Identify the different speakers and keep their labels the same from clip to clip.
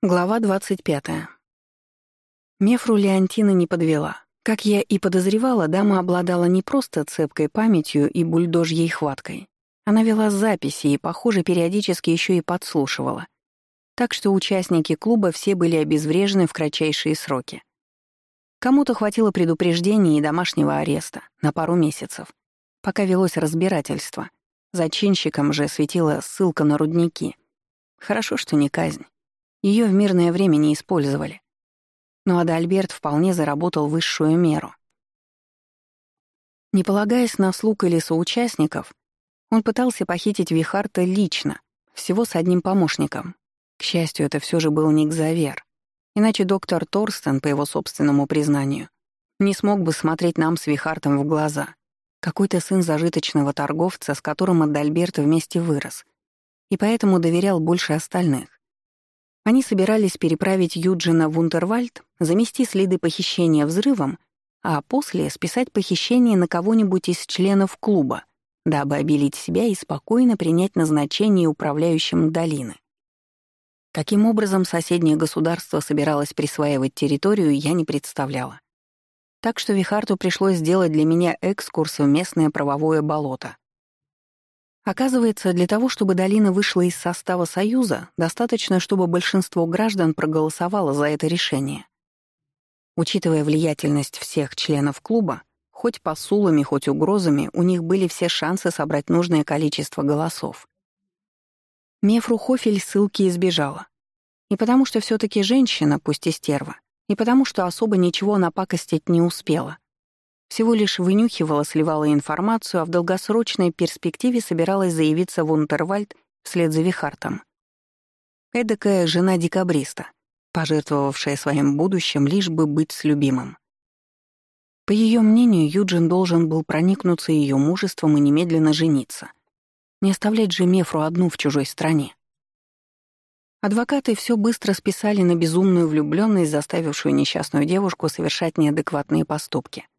Speaker 1: Глава 25. Мефру Леонтина не подвела. Как я и подозревала, дама обладала не просто цепкой памятью и бульдожьей хваткой. Она вела записи и, похоже, периодически еще и подслушивала. Так что участники клуба все были обезврежены в кратчайшие сроки. Кому-то хватило предупреждения и домашнего ареста на пару месяцев, пока велось разбирательство. Зачинщикам же светила ссылка на рудники. Хорошо, что не казнь. Ее в мирное время не использовали. Но Адальберт вполне заработал высшую меру. Не полагаясь на слуг или соучастников, он пытался похитить Вихарта лично, всего с одним помощником. К счастью, это все же был Ник Завер. Иначе доктор Торстен, по его собственному признанию, не смог бы смотреть нам с Вихартом в глаза. Какой-то сын зажиточного торговца, с которым Адальберт вместе вырос, и поэтому доверял больше остальных. Они собирались переправить Юджина в Унтервальд, замести следы похищения взрывом, а после списать похищение на кого-нибудь из членов клуба, дабы обелить себя и спокойно принять назначение управляющим долины. Каким образом соседнее государство собиралось присваивать территорию, я не представляла. Так что Вихарту пришлось сделать для меня экскурс в местное правовое болото. Оказывается, для того, чтобы долина вышла из состава Союза, достаточно, чтобы большинство граждан проголосовало за это решение. Учитывая влиятельность всех членов клуба, хоть посулами, хоть угрозами, у них были все шансы собрать нужное количество голосов. Мефру Хофель ссылки избежала. И потому что все таки женщина, пусть и стерва, и потому что особо ничего напакостить не успела. Всего лишь вынюхивала, сливала информацию, а в долгосрочной перспективе собиралась заявиться в Унтервальд вслед за Вихартом. Эдакая жена декабриста, пожертвовавшая своим будущим, лишь бы быть с любимым. По ее мнению, Юджин должен был проникнуться ее мужеством и немедленно жениться. Не оставлять же Мефру одну в чужой стране. Адвокаты все быстро списали на безумную влюбленность, заставившую несчастную девушку совершать неадекватные поступки —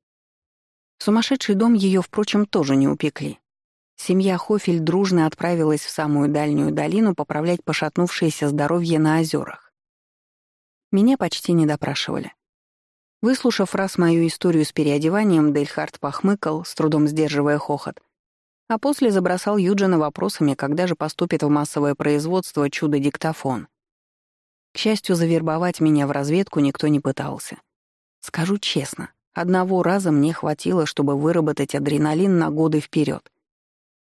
Speaker 1: сумасшедший дом ее, впрочем, тоже не упекли. Семья Хофель дружно отправилась в самую дальнюю долину поправлять пошатнувшееся здоровье на озерах. Меня почти не допрашивали. Выслушав раз мою историю с переодеванием, Дельхард похмыкал, с трудом сдерживая хохот, а после забросал Юджина вопросами, когда же поступит в массовое производство чудо-диктофон. К счастью, завербовать меня в разведку никто не пытался. Скажу честно, Одного раза мне хватило, чтобы выработать адреналин на годы вперед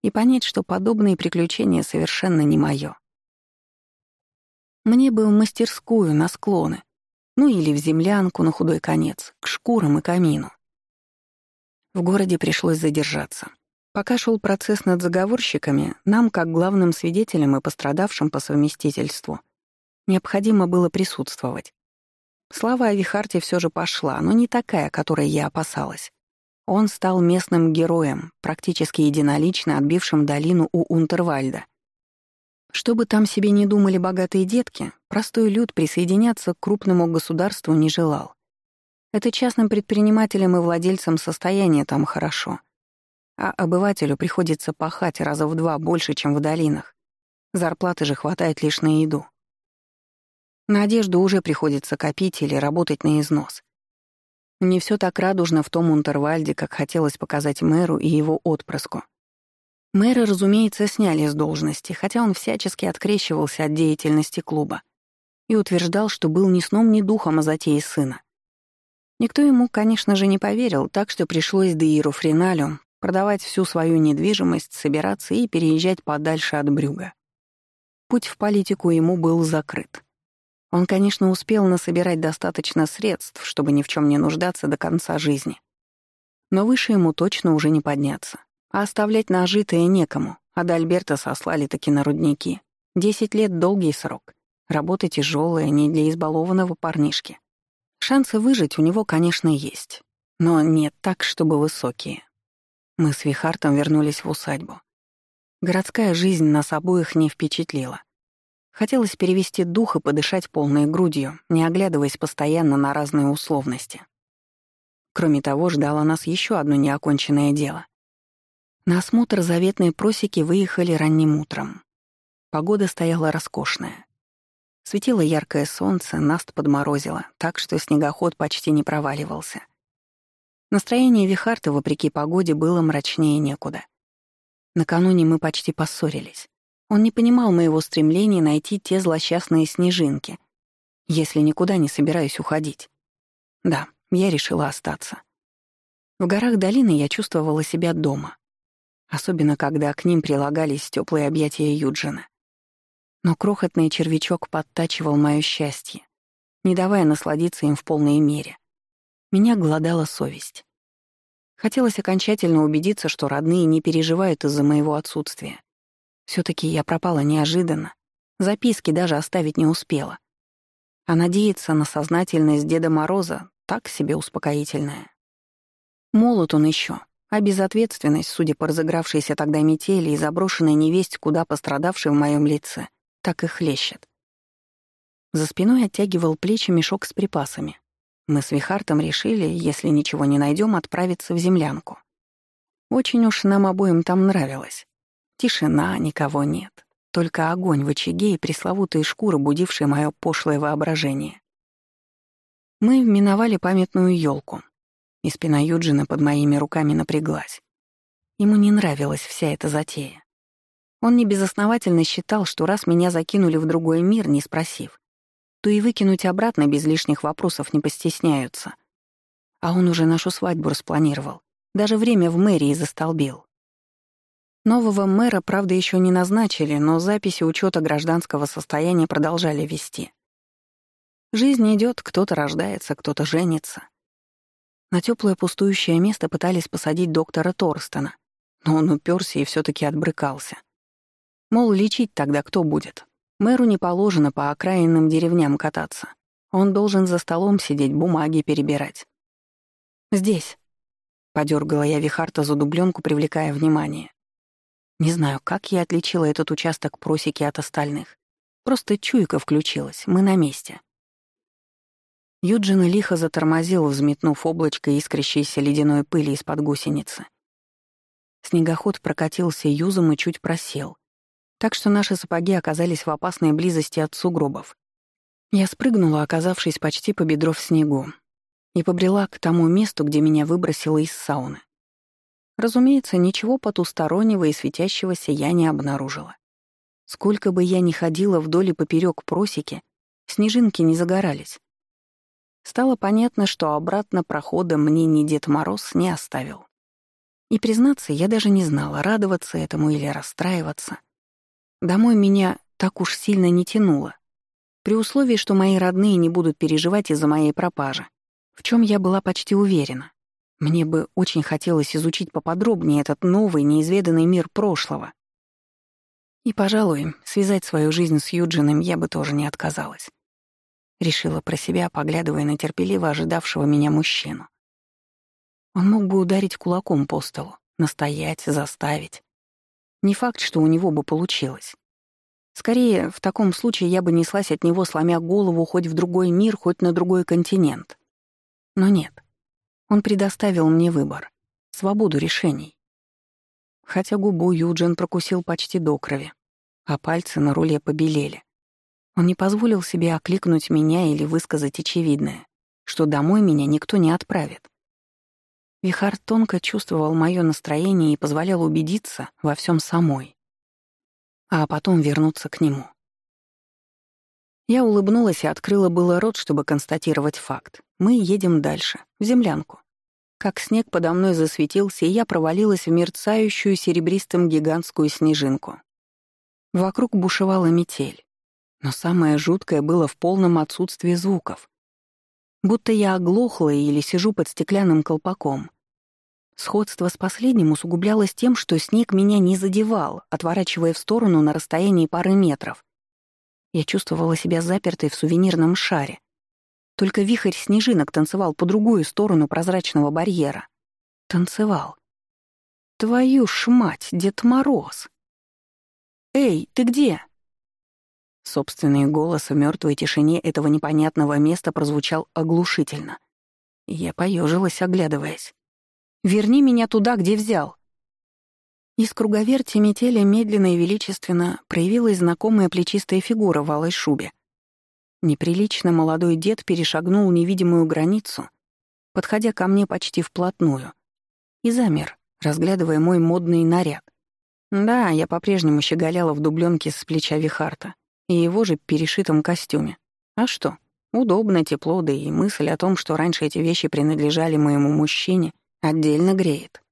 Speaker 1: и понять, что подобные приключения совершенно не моё. Мне бы в мастерскую, на склоны, ну или в землянку на худой конец, к шкурам и камину. В городе пришлось задержаться. Пока шел процесс над заговорщиками, нам, как главным свидетелям и пострадавшим по совместительству, необходимо было присутствовать. Слава о Вихарте все же пошла, но не такая, которой я опасалась. Он стал местным героем, практически единолично отбившим долину у Унтервальда. Что бы там себе не думали богатые детки, простой люд присоединяться к крупному государству не желал. Это частным предпринимателям и владельцам состояния там хорошо. А обывателю приходится пахать раза в два больше, чем в долинах. Зарплаты же хватает лишь на еду. На одежду уже приходится копить или работать на износ. Не все так радужно в том Унтервальде, как хотелось показать мэру и его отпрыску. Мэра, разумеется, сняли с должности, хотя он всячески открещивался от деятельности клуба и утверждал, что был ни сном, ни духом о затее сына. Никто ему, конечно же, не поверил, так что пришлось Деиру Фриналю продавать всю свою недвижимость, собираться и переезжать подальше от Брюга. Путь в политику ему был закрыт. Он, конечно, успел насобирать достаточно средств, чтобы ни в чем не нуждаться до конца жизни. Но выше ему точно уже не подняться. А оставлять нажитое некому, а до Альберта сослали таки на рудники. Десять лет — долгий срок. Работа тяжелая, не для избалованного парнишки. Шансы выжить у него, конечно, есть. Но нет так, чтобы высокие. Мы с Вихартом вернулись в усадьбу. Городская жизнь нас обоих не впечатлила. Хотелось перевести дух и подышать полной грудью, не оглядываясь постоянно на разные условности. Кроме того, ждало нас еще одно неоконченное дело. На осмотр заветной просеки выехали ранним утром. Погода стояла роскошная. Светило яркое солнце, наст подморозило, так что снегоход почти не проваливался. Настроение Вихарта, вопреки погоде, было мрачнее некуда. Накануне мы почти поссорились. Он не понимал моего стремления найти те злосчастные снежинки, если никуда не собираюсь уходить. Да, я решила остаться. В горах долины я чувствовала себя дома. Особенно, когда к ним прилагались теплые объятия Юджина. Но крохотный червячок подтачивал мое счастье, не давая насладиться им в полной мере. Меня глодала совесть. Хотелось окончательно убедиться, что родные не переживают из-за моего отсутствия. Все таки я пропала неожиданно. Записки даже оставить не успела. А надеяться на сознательность Деда Мороза — так себе успокоительное. Молод он еще, а безответственность, судя по разыгравшейся тогда метели и заброшенной невесть, куда пострадавшей в моем лице, так и хлещет. За спиной оттягивал плечи мешок с припасами. Мы с Вихартом решили, если ничего не найдем, отправиться в землянку. Очень уж нам обоим там нравилось. Тишина, никого нет. Только огонь в очаге и пресловутые шкуры, будившие мое пошлое воображение. Мы миновали памятную елку, и спина Юджина под моими руками напряглась. Ему не нравилась вся эта затея. Он небезосновательно считал, что раз меня закинули в другой мир, не спросив, то и выкинуть обратно без лишних вопросов не постесняются. А он уже нашу свадьбу распланировал, даже время в мэрии застолбил. Нового мэра, правда, еще не назначили, но записи учета гражданского состояния продолжали вести. Жизнь идет, кто-то рождается, кто-то женится. На теплое пустующее место пытались посадить доктора Торстона, но он уперся и все таки отбрыкался. Мол, лечить тогда кто будет? Мэру не положено по окраинным деревням кататься. Он должен за столом сидеть, бумаги перебирать. «Здесь», — подергала я Вихарта за дубленку, привлекая внимание. Не знаю, как я отличила этот участок просеки от остальных. Просто чуйка включилась, мы на месте. Юджин лихо затормозил, взметнув облачко искрящейся ледяной пыли из-под гусеницы. Снегоход прокатился юзом и чуть просел, так что наши сапоги оказались в опасной близости от сугробов. Я спрыгнула, оказавшись почти по бедро в снегу, и побрела к тому месту, где меня выбросило из сауны. Разумеется, ничего потустороннего и светящегося я не обнаружила. Сколько бы я ни ходила вдоль и поперёк просеки, снежинки не загорались. Стало понятно, что обратно прохода мне ни Дед Мороз не оставил. И, признаться, я даже не знала, радоваться этому или расстраиваться. Домой меня так уж сильно не тянуло. При условии, что мои родные не будут переживать из-за моей пропажи, в чем я была почти уверена. Мне бы очень хотелось изучить поподробнее этот новый, неизведанный мир прошлого. И, пожалуй, связать свою жизнь с Юджином я бы тоже не отказалась. Решила про себя, поглядывая на терпеливо ожидавшего меня мужчину. Он мог бы ударить кулаком по столу, настоять, заставить. Не факт, что у него бы получилось. Скорее, в таком случае я бы неслась от него, сломя голову хоть в другой мир, хоть на другой континент. Но нет. Он предоставил мне выбор, свободу решений. Хотя губу Юджин прокусил почти до крови, а пальцы на руле побелели. Он не позволил себе окликнуть меня или высказать очевидное, что домой меня никто не отправит. Вихар тонко чувствовал мое настроение и позволял убедиться во всем самой. А потом вернуться к нему. Я улыбнулась и открыла было рот, чтобы констатировать факт. Мы едем дальше, в землянку. Как снег подо мной засветился, и я провалилась в мерцающую серебристым гигантскую снежинку. Вокруг бушевала метель. Но самое жуткое было в полном отсутствии звуков будто я оглохла или сижу под стеклянным колпаком. Сходство с последним усугублялось тем, что снег меня не задевал, отворачивая в сторону на расстоянии пары метров. Я чувствовала себя запертой в сувенирном шаре. Только вихрь снежинок танцевал по другую сторону прозрачного барьера. Танцевал. Твою ж мать, Дед Мороз! «Эй, ты где?» Собственный голос в мертвой тишине этого непонятного места прозвучал оглушительно. Я поежилась, оглядываясь. «Верни меня туда, где взял!» Из круговерти метели медленно и величественно проявилась знакомая плечистая фигура в алой шубе. Неприлично молодой дед перешагнул невидимую границу, подходя ко мне почти вплотную, и замер, разглядывая мой модный наряд. Да, я по-прежнему щеголяла в дубленке с плеча Вихарта и его же перешитом костюме. А что? Удобно, тепло, да и мысль о том, что раньше эти вещи принадлежали моему мужчине, отдельно греет.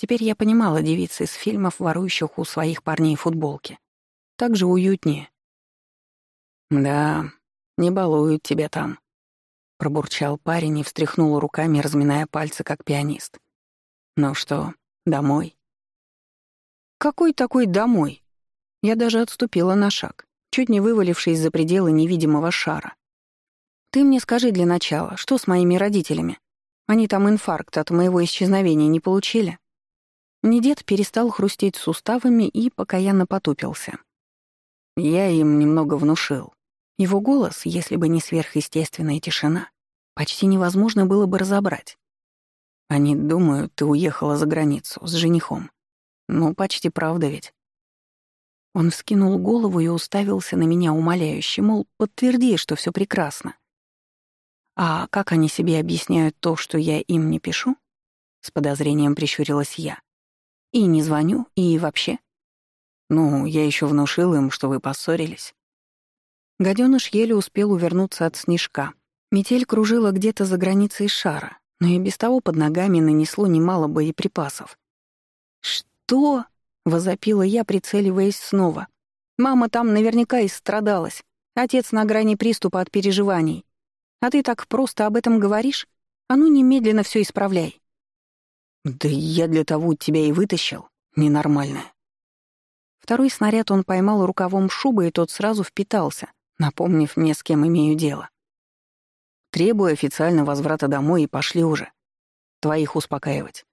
Speaker 1: Теперь я понимала девиц из фильмов, ворующих у своих парней футболки. Так же уютнее. «Да, не балуют тебя там», — пробурчал парень и встряхнул руками, разминая пальцы, как пианист. «Ну что, домой?» «Какой такой домой?» Я даже отступила на шаг, чуть не вывалившись за пределы невидимого шара. «Ты мне скажи для начала, что с моими родителями? Они там инфаркт от моего исчезновения не получили?» Недед перестал хрустеть суставами и покаянно потупился. Я им немного внушил. Его голос, если бы не сверхъестественная тишина, почти невозможно было бы разобрать. Они думают, ты уехала за границу с женихом. Ну, почти правда ведь. Он вскинул голову и уставился на меня умоляюще, мол, подтверди, что все прекрасно. А как они себе объясняют то, что я им не пишу? С подозрением прищурилась я. И не звоню, и вообще. Ну, я еще внушил им, что вы поссорились. Гаденыш еле успел увернуться от снежка. Метель кружила где-то за границей шара, но и без того под ногами нанесло немало боеприпасов. «Что?» — возопила я, прицеливаясь снова. «Мама там наверняка истрадалась. Отец на грани приступа от переживаний. А ты так просто об этом говоришь? А ну немедленно все исправляй». «Да я для того тебя и вытащил. Ненормальная». Второй снаряд он поймал рукавом шубы, и тот сразу впитался, напомнив мне, с кем имею дело. Требую официально возврата домой и пошли уже. Твоих успокаивать.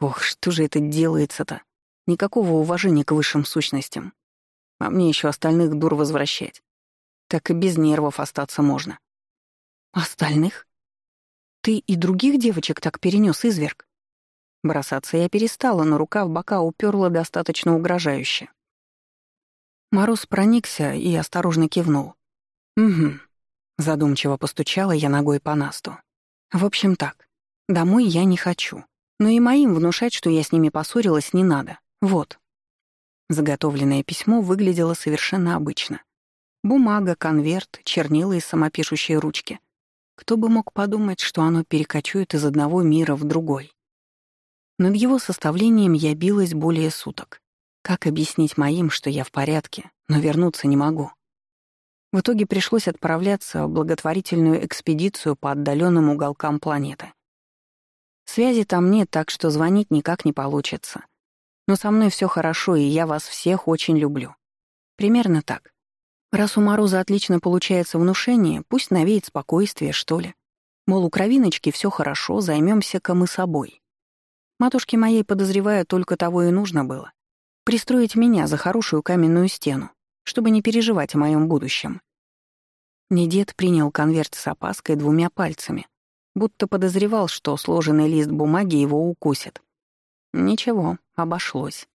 Speaker 1: Ох, что же это делается-то? Никакого уважения к высшим сущностям. А мне еще остальных дур возвращать. Так и без нервов остаться можно. Остальных? Ты и других девочек так перенес изверг? Бросаться я перестала, но рука в бока уперла достаточно угрожающе. Мороз проникся и осторожно кивнул. «Угу». Задумчиво постучала я ногой по насту. «В общем так, домой я не хочу. Но и моим внушать, что я с ними поссорилась, не надо. Вот». Заготовленное письмо выглядело совершенно обычно. Бумага, конверт, чернила из самопишущей ручки. Кто бы мог подумать, что оно перекочует из одного мира в другой. Над его составлением я билась более суток. Как объяснить моим, что я в порядке, но вернуться не могу? В итоге пришлось отправляться в благотворительную экспедицию по отдаленным уголкам планеты. Связи там нет, так что звонить никак не получится. Но со мной все хорошо, и я вас всех очень люблю. Примерно так. Раз у Мороза отлично получается внушение, пусть навеет спокойствие, что ли. Мол, у кровиночки все хорошо, займемся-ка мы собой. Матушке моей, подозревая, только того и нужно было. Пристроить меня за хорошую каменную стену, чтобы не переживать о моем будущем. Мне дед принял конверт с опаской двумя пальцами, будто подозревал, что сложенный лист бумаги его укусит. Ничего, обошлось.